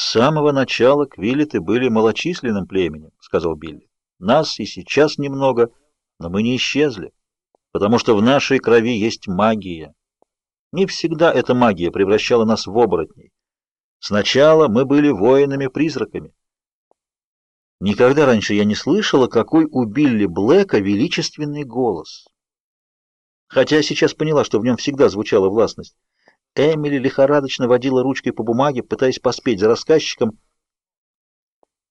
«С самого начала квилеты были малочисленным племенем», — сказал Билли. «Нас и сейчас немного, но мы не исчезли, потому что в нашей крови есть магия. Не всегда эта магия превращала нас в оборотней. Сначала мы были воинами-призраками. Никогда раньше я не слышала, какой у Билли Блэка величественный голос. Хотя сейчас поняла, что в нем всегда звучала властность. Эмили лихорадочно водила ручкой по бумаге, пытаясь поспеть за рассказчиком.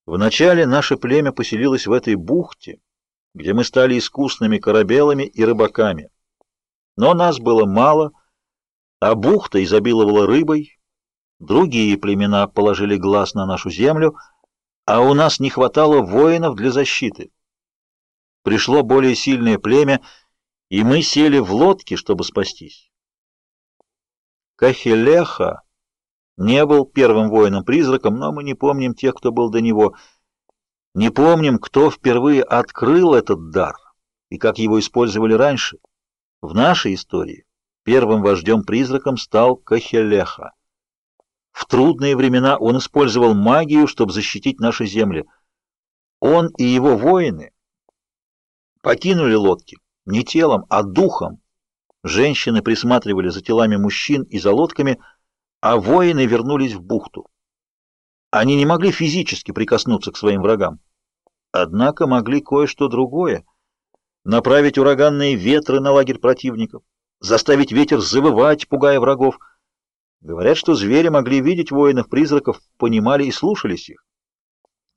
Вначале наше племя поселилось в этой бухте, где мы стали искусными корабелами и рыбаками. Но нас было мало, а бухта изобиловала рыбой. Другие племена положили глаз на нашу землю, а у нас не хватало воинов для защиты. Пришло более сильное племя, и мы сели в лодки, чтобы спастись. Кахелеха не был первым воином-призраком, но мы не помним тех, кто был до него. Не помним, кто впервые открыл этот дар и как его использовали раньше. В нашей истории первым вождем-призраком стал Кахелеха. В трудные времена он использовал магию, чтобы защитить наши земли. Он и его воины покинули лодки не телом, а духом, Женщины присматривали за телами мужчин и за лодками, а воины вернулись в бухту. Они не могли физически прикоснуться к своим врагам, однако могли кое-что другое — направить ураганные ветры на лагерь противников, заставить ветер завывать, пугая врагов. Говорят, что звери могли видеть воинов-призраков, понимали и слушались их.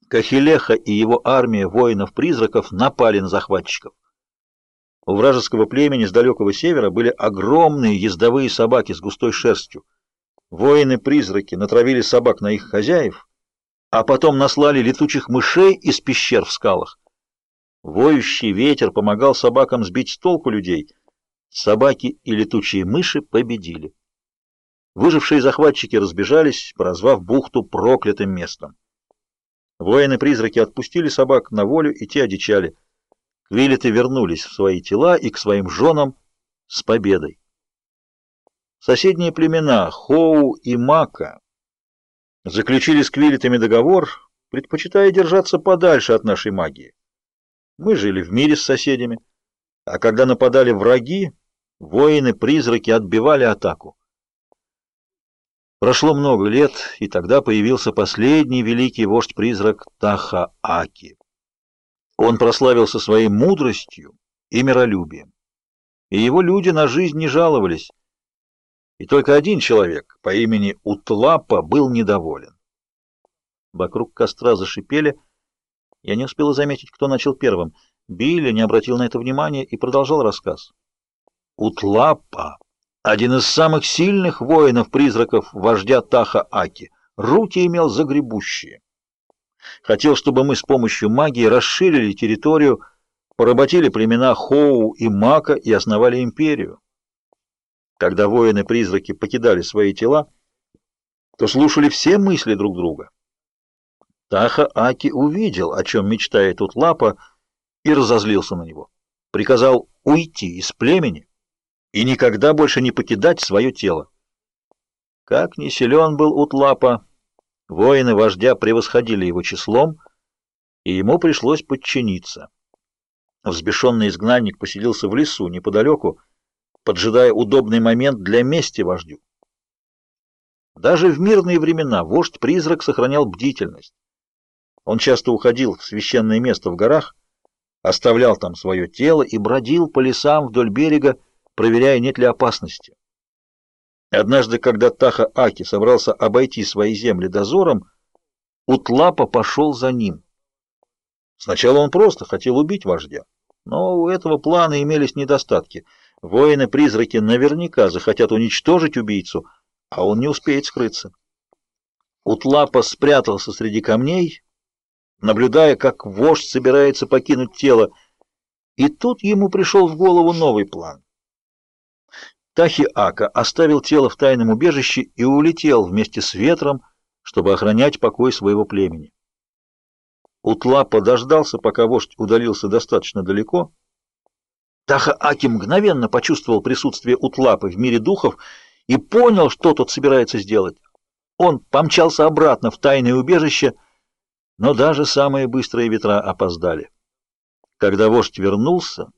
Кахилеха и его армия воинов-призраков напали на захватчиков. У вражеского племени с далекого севера были огромные ездовые собаки с густой шерстью. Воины-призраки натравили собак на их хозяев, а потом наслали летучих мышей из пещер в скалах. Воющий ветер помогал собакам сбить с толку людей. Собаки и летучие мыши победили. Выжившие захватчики разбежались, прозвав бухту проклятым местом. Воины-призраки отпустили собак на волю, и те одичали. Квилеты вернулись в свои тела и к своим женам с победой. Соседние племена Хоу и Мака заключили с Квилетами договор, предпочитая держаться подальше от нашей магии. Мы жили в мире с соседями, а когда нападали враги, воины-призраки отбивали атаку. Прошло много лет, и тогда появился последний великий вождь-призрак Таха-Аки. Он прославился своей мудростью и миролюбием. И его люди на жизнь не жаловались. И только один человек по имени Утлапа был недоволен. Вокруг костра зашипели. Я не успела заметить, кто начал первым. Билли не обратил на это внимания и продолжал рассказ. Утлапа, один из самых сильных воинов-призраков вождя Таха Аки, руки имел загребущие. Хотел, чтобы мы с помощью магии расширили территорию, поработили племена Хоу и Мака и основали империю. Когда воины-призраки покидали свои тела, то слушали все мысли друг друга. Таха Аки увидел, о чем мечтает Утлапа, и разозлился на него. Приказал уйти из племени и никогда больше не покидать свое тело. Как не силен был Утлапа, Воины вождя превосходили его числом, и ему пришлось подчиниться. Взбешенный изгнанник поселился в лесу неподалеку, поджидая удобный момент для мести вождю. Даже в мирные времена вождь-призрак сохранял бдительность. Он часто уходил в священное место в горах, оставлял там свое тело и бродил по лесам вдоль берега, проверяя, нет ли опасности. Однажды, когда Таха Аки собрался обойти свои земли дозором, Утлапа пошел за ним. Сначала он просто хотел убить вождя, но у этого плана имелись недостатки. Воины-призраки наверняка захотят уничтожить убийцу, а он не успеет скрыться. Утлапа спрятался среди камней, наблюдая, как вождь собирается покинуть тело, и тут ему пришел в голову новый план. Тахи Ака оставил тело в тайном убежище и улетел вместе с ветром, чтобы охранять покой своего племени. Утлапа дождался, пока вождь удалился достаточно далеко. Таха мгновенно почувствовал присутствие Утлапы в мире духов и понял, что тот собирается сделать. Он помчался обратно в тайное убежище, но даже самые быстрые ветра опоздали. Когда вождь вернулся,